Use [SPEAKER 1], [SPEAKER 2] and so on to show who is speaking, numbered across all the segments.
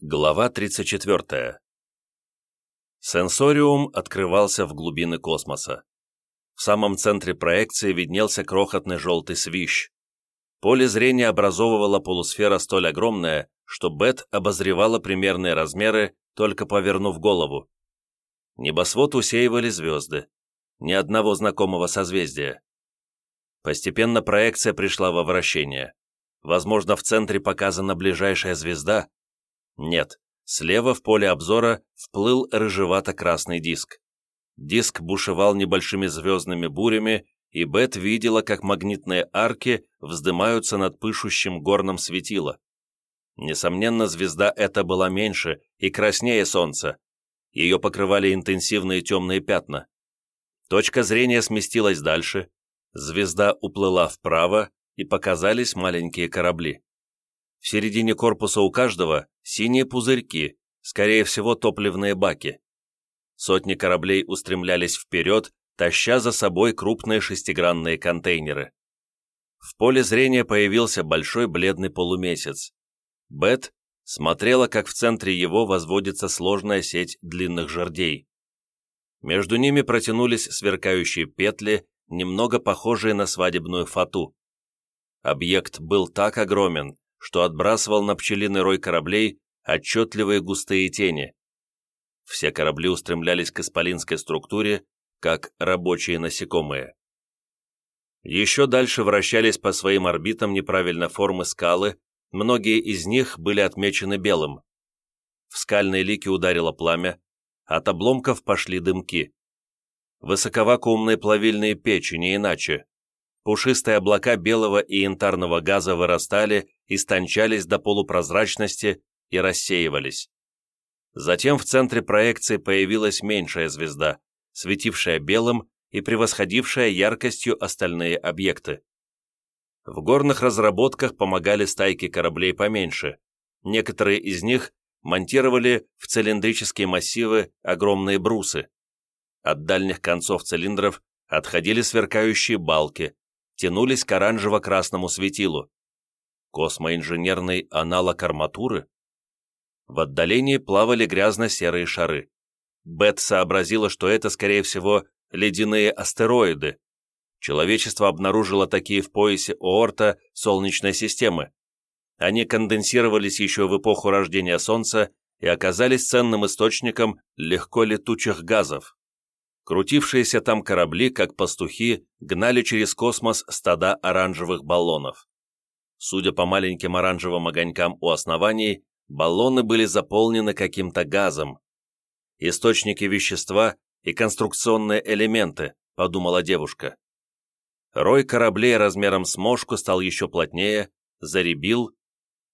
[SPEAKER 1] Глава 34. Сенсориум открывался в глубины космоса. В самом центре проекции виднелся крохотный желтый свищ. Поле зрения образовывала полусфера столь огромная, что Бет обозревала примерные размеры, только повернув голову. Небосвод усеивали звезды. Ни одного знакомого созвездия. Постепенно проекция пришла во вращение. Возможно, в центре показана ближайшая звезда, нет, слева в поле обзора вплыл рыжевато-красный диск. Диск бушевал небольшими звездными бурями, и Бет видела, как магнитные арки вздымаются над пышущим горным светило. Несомненно, звезда эта была меньше и краснее Солнца. Ее покрывали интенсивные темные пятна. Точка зрения сместилась дальше, звезда уплыла вправо, и показались маленькие корабли. В середине корпуса у каждого синие пузырьки, скорее всего топливные баки. Сотни кораблей устремлялись вперед, таща за собой крупные шестигранные контейнеры. В поле зрения появился большой бледный полумесяц. Бет смотрела, как в центре его возводится сложная сеть длинных жердей. Между ними протянулись сверкающие петли, немного похожие на свадебную фату. Объект был так огромен, что отбрасывал на пчелиный рой кораблей отчетливые густые тени. Все корабли устремлялись к исполинской структуре, как рабочие насекомые. Еще дальше вращались по своим орбитам неправильной формы скалы, многие из них были отмечены белым. В скальные лики ударило пламя, от обломков пошли дымки. Высоковакуумные плавильные печи, не иначе. Пушистые облака белого и янтарного газа вырастали истончались до полупрозрачности и рассеивались. Затем в центре проекции появилась меньшая звезда, светившая белым и превосходившая яркостью остальные объекты. В горных разработках помогали стайки кораблей поменьше. Некоторые из них монтировали в цилиндрические массивы огромные брусы. От дальних концов цилиндров отходили сверкающие балки, тянулись к оранжево-красному светилу. Космоинженерный аналог арматуры? В отдалении плавали грязно-серые шары. Бет сообразила, что это, скорее всего, ледяные астероиды. Человечество обнаружило такие в поясе Оорта Солнечной системы. Они конденсировались еще в эпоху рождения Солнца и оказались ценным источником легко летучих газов. Крутившиеся там корабли, как пастухи, гнали через космос стада оранжевых баллонов. Судя по маленьким оранжевым огонькам у оснований, баллоны были заполнены каким-то газом. Источники вещества и конструкционные элементы, подумала девушка. Рой кораблей размером с мошку стал еще плотнее, заребил.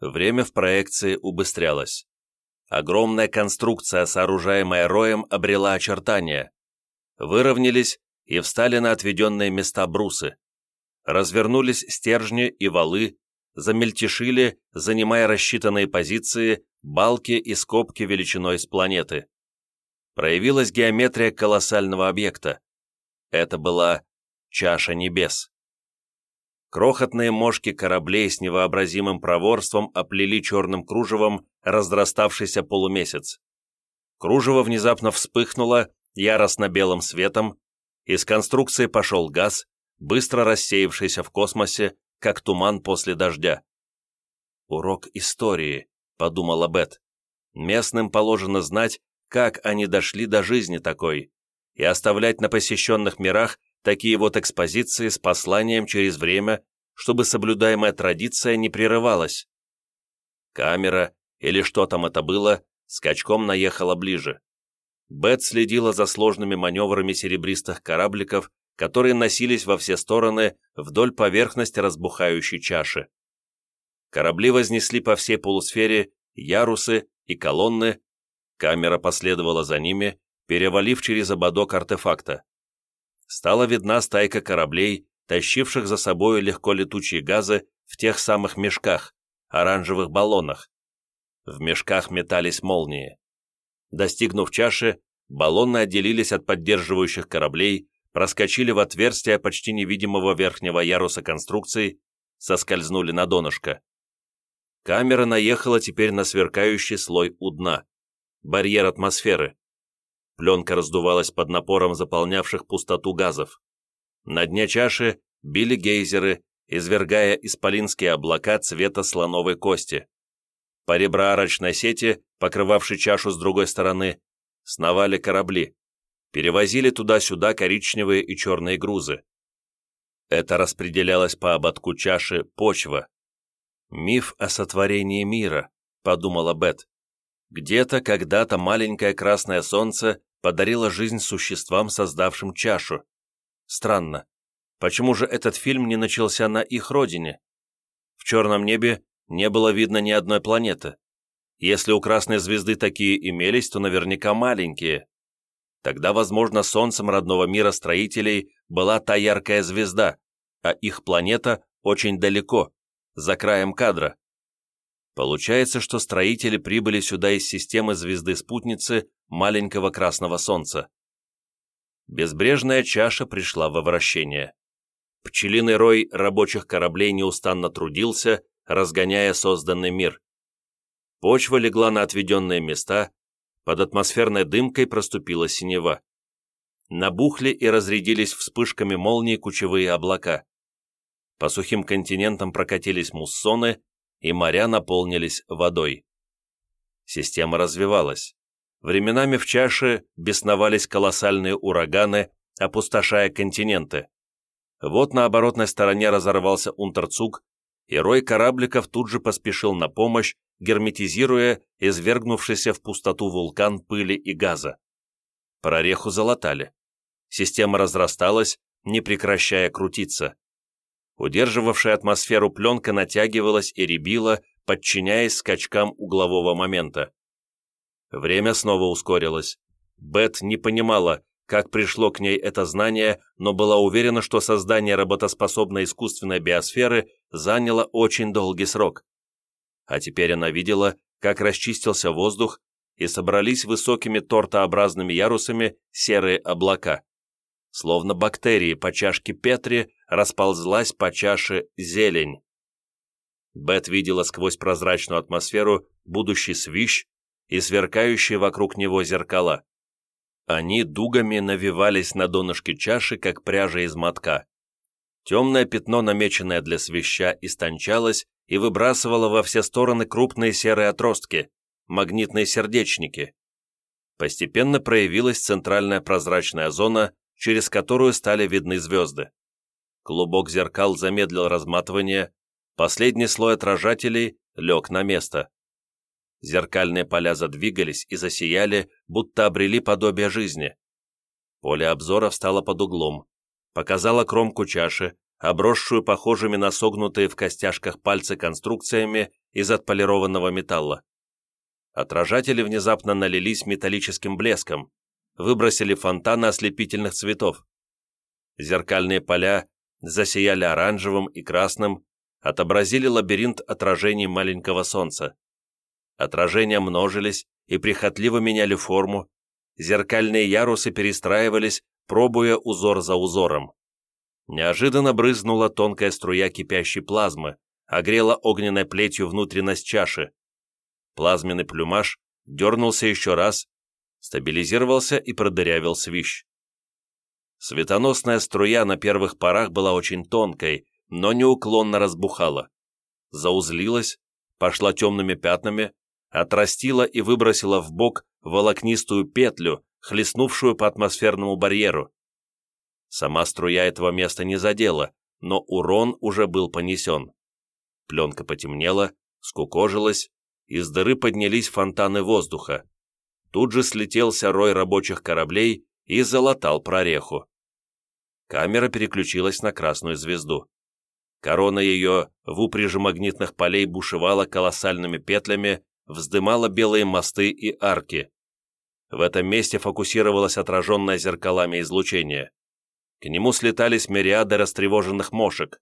[SPEAKER 1] Время в проекции убыстрялось. Огромная конструкция, сооружаемая роем, обрела очертания. Выровнялись и встали на отведенные места брусы. Развернулись стержни и валы, замельтешили, занимая рассчитанные позиции, балки и скобки величиной с планеты. Проявилась геометрия колоссального объекта. Это была чаша небес. Крохотные мошки кораблей с невообразимым проворством оплели черным кружевом разраставшийся полумесяц. Кружево внезапно вспыхнуло яростно белым светом, из конструкции пошел газ, быстро рассеявшийся в космосе, как туман после дождя. «Урок истории», — подумала Бет. «Местным положено знать, как они дошли до жизни такой, и оставлять на посещенных мирах такие вот экспозиции с посланием через время, чтобы соблюдаемая традиция не прерывалась». Камера, или что там это было, скачком наехала ближе. Бет следила за сложными маневрами серебристых корабликов, которые носились во все стороны вдоль поверхности разбухающей чаши. Корабли вознесли по всей полусфере ярусы и колонны, камера последовала за ними, перевалив через ободок артефакта. Стала видна стайка кораблей, тащивших за собой легко летучие газы в тех самых мешках, оранжевых баллонах. В мешках метались молнии. Достигнув чаши, баллоны отделились от поддерживающих кораблей, проскочили в отверстие почти невидимого верхнего яруса конструкции, соскользнули на донышко. Камера наехала теперь на сверкающий слой у дна. Барьер атмосферы. Пленка раздувалась под напором заполнявших пустоту газов. На дне чаши били гейзеры, извергая исполинские облака цвета слоновой кости. По реброарочной сети, покрывавшей чашу с другой стороны, сновали корабли. Перевозили туда-сюда коричневые и черные грузы. Это распределялось по ободку чаши почва. «Миф о сотворении мира», — подумала Бет. «Где-то, когда-то маленькое красное солнце подарило жизнь существам, создавшим чашу. Странно, почему же этот фильм не начался на их родине? В черном небе не было видно ни одной планеты. Если у красной звезды такие имелись, то наверняка маленькие. Тогда, возможно, солнцем родного мира строителей была та яркая звезда, а их планета очень далеко, за краем кадра. Получается, что строители прибыли сюда из системы звезды-спутницы маленького красного солнца. Безбрежная чаша пришла во вращение. Пчелиный рой рабочих кораблей неустанно трудился, разгоняя созданный мир. Почва легла на отведенные места, под атмосферной дымкой проступила синева. Набухли и разрядились вспышками молний кучевые облака. По сухим континентам прокатились муссоны, и моря наполнились водой. Система развивалась. Временами в чаше бесновались колоссальные ураганы, опустошая континенты. Вот на оборотной стороне разорвался Унтерцуг, и рой корабликов тут же поспешил на помощь, герметизируя извергнувшийся в пустоту вулкан пыли и газа. Прореху залатали. Система разрасталась, не прекращая крутиться. Удерживавшая атмосферу пленка натягивалась и рябила, подчиняясь скачкам углового момента. Время снова ускорилось. Бет не понимала, как пришло к ней это знание, но была уверена, что создание работоспособной искусственной биосферы заняло очень долгий срок. А теперь она видела, как расчистился воздух, и собрались высокими тортообразными ярусами серые облака. Словно бактерии по чашке Петри расползлась по чаше зелень. Бет видела сквозь прозрачную атмосферу будущий свищ и сверкающие вокруг него зеркала. Они дугами навивались на донышке чаши, как пряжа из мотка. Темное пятно, намеченное для свища, истончалось и выбрасывало во все стороны крупные серые отростки, магнитные сердечники. Постепенно проявилась центральная прозрачная зона, через которую стали видны звезды. Клубок зеркал замедлил разматывание, последний слой отражателей лег на место. Зеркальные поля задвигались и засияли, будто обрели подобие жизни. Поле обзора встало под углом, показало кромку чаши, обросшую похожими на согнутые в костяшках пальцы конструкциями из отполированного металла. Отражатели внезапно налились металлическим блеском, выбросили фонтаны ослепительных цветов. Зеркальные поля засияли оранжевым и красным, отобразили лабиринт отражений маленького солнца. Отражения множились и прихотливо меняли форму, зеркальные ярусы перестраивались, пробуя узор за узором. Неожиданно брызнула тонкая струя кипящей плазмы, огрела огненной плетью внутренность чаши. Плазменный плюмаж дернулся еще раз, стабилизировался и продырявил свищ. Светоносная струя на первых порах была очень тонкой, но неуклонно разбухала. Заузлилась, пошла темными пятнами, отрастила и выбросила в бок волокнистую петлю, хлестнувшую по атмосферному барьеру. Сама струя этого места не задела, но урон уже был понесен. Пленка потемнела, скукожилась, из дыры поднялись фонтаны воздуха. Тут же слетелся рой рабочих кораблей и залатал прореху. Камера переключилась на красную звезду. Корона ее в упряжи магнитных полей бушевала колоссальными петлями, вздымала белые мосты и арки. В этом месте фокусировалось отраженное зеркалами излучение. К нему слетались мириады растревоженных мошек.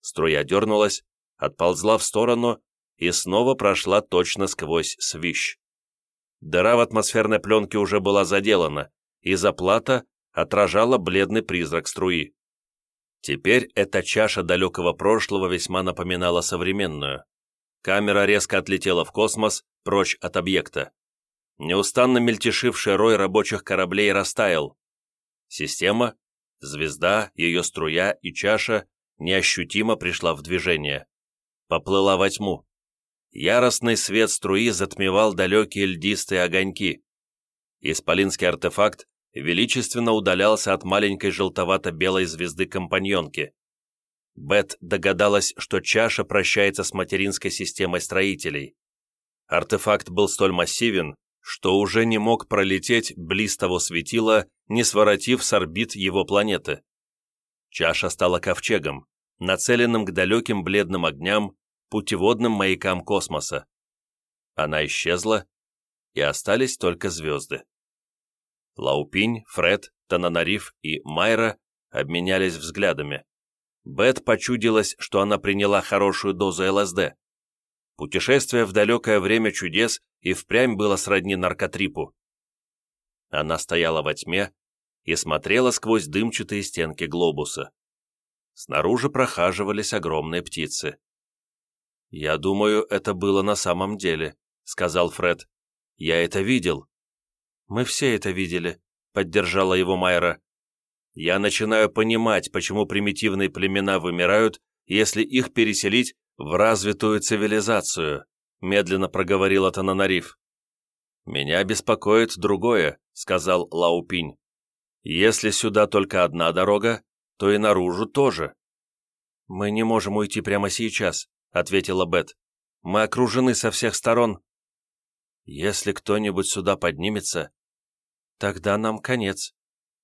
[SPEAKER 1] Струя дернулась, отползла в сторону и снова прошла точно сквозь свищ. Дыра в атмосферной пленке уже была заделана, и заплата отражала бледный призрак струи. Теперь эта чаша далекого прошлого весьма напоминала современную. Камера резко отлетела в космос, прочь от объекта. Неустанно мельтешивший рой рабочих кораблей растаял. Система, звезда, ее струя и чаша неощутимо пришла в движение. Поплыла во тьму. Яростный свет струи затмевал далекие льдистые огоньки. Исполинский артефакт величественно удалялся от маленькой желтовато-белой звезды-компаньонки. Бет догадалась, что чаша прощается с материнской системой строителей. Артефакт был столь массивен, что уже не мог пролететь близ того светила, не своротив с орбит его планеты. Чаша стала ковчегом, нацеленным к далеким бледным огням, путеводным маякам космоса. Она исчезла, и остались только звезды. Лаупинь, Фред, Тананариф и Майра обменялись взглядами. Бет почудилась, что она приняла хорошую дозу ЛСД. Путешествие в далекое время чудес и впрямь было сродни наркотрипу. Она стояла во тьме и смотрела сквозь дымчатые стенки глобуса. Снаружи прохаживались огромные птицы. «Я думаю, это было на самом деле», — сказал Фред. «Я это видел». «Мы все это видели», — поддержала его Майра. «Я начинаю понимать, почему примитивные племена вымирают, если их переселить в развитую цивилизацию», медленно проговорила Тананариф. «Меня беспокоит другое», — сказал Лаупинь. «Если сюда только одна дорога, то и наружу тоже». «Мы не можем уйти прямо сейчас», — ответила Бет. «Мы окружены со всех сторон». «Если кто-нибудь сюда поднимется, тогда нам конец.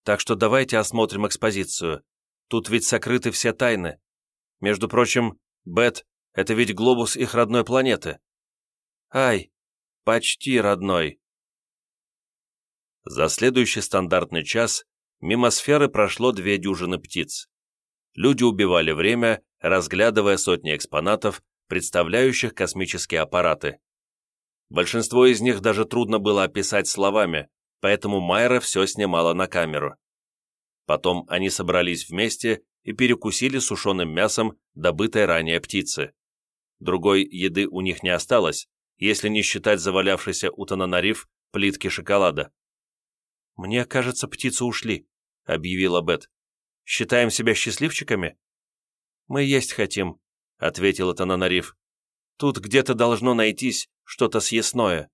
[SPEAKER 1] Так что давайте осмотрим экспозицию. Тут ведь сокрыты все тайны. Между прочим, Бет — это ведь глобус их родной планеты. Ай, почти родной. За следующий стандартный час мимо сферы прошло две дюжины птиц. Люди убивали время, разглядывая сотни экспонатов, представляющих космические аппараты. Большинство из них даже трудно было описать словами, поэтому Майра все снимала на камеру. Потом они собрались вместе и перекусили сушеным мясом добытой ранее птицы. Другой еды у них не осталось, если не считать завалявшейся у Тананариф плитки шоколада. «Мне кажется, птицы ушли», — объявила Бет. «Считаем себя счастливчиками?» «Мы есть хотим», — ответила Тананариф. «Тут где-то должно найтись что-то съестное».